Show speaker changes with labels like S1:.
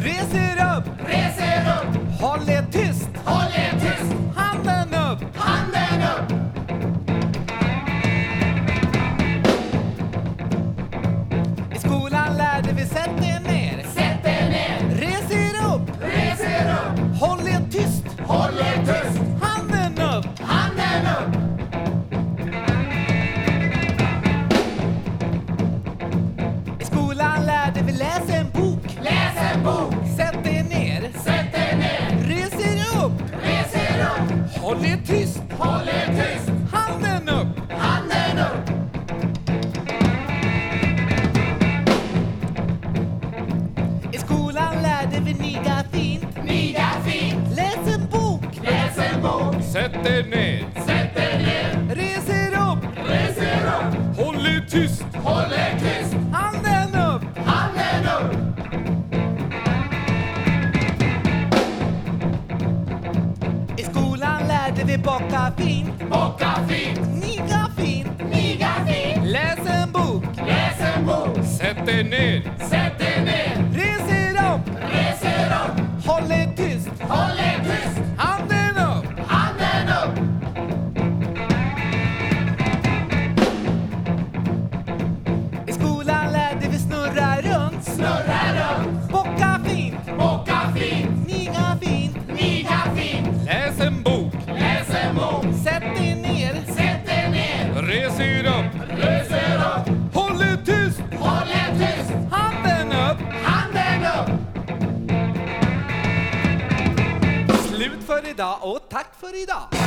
S1: Raise it up. Håll er tyst!
S2: Håll er tyst!
S1: Handen upp!
S2: Handen upp!
S1: I skolan lärde vi niga fint.
S2: Niga fint!
S1: Läs en bok.
S2: Läs en bok!
S1: Sätt er ner.
S2: Sätt er ner!
S1: Res er upp.
S2: Res er upp!
S1: Håll er tyst.
S2: Håll er
S1: lärde vi bocka fint.
S2: Bocka fint!
S1: Niga fint.
S2: Niga fint!
S1: Läs en bok.
S2: Läs en bok!
S1: Sätt er ner.
S2: Bok!
S1: Sätt er ner.
S2: Sätt er ner!
S1: Res er upp.
S2: Res er upp!
S1: Håll er tyst.
S2: Håll er tyst!
S1: Handen upp.
S2: Handen upp!
S1: Slut för idag och tack för idag.